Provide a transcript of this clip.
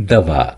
दवा।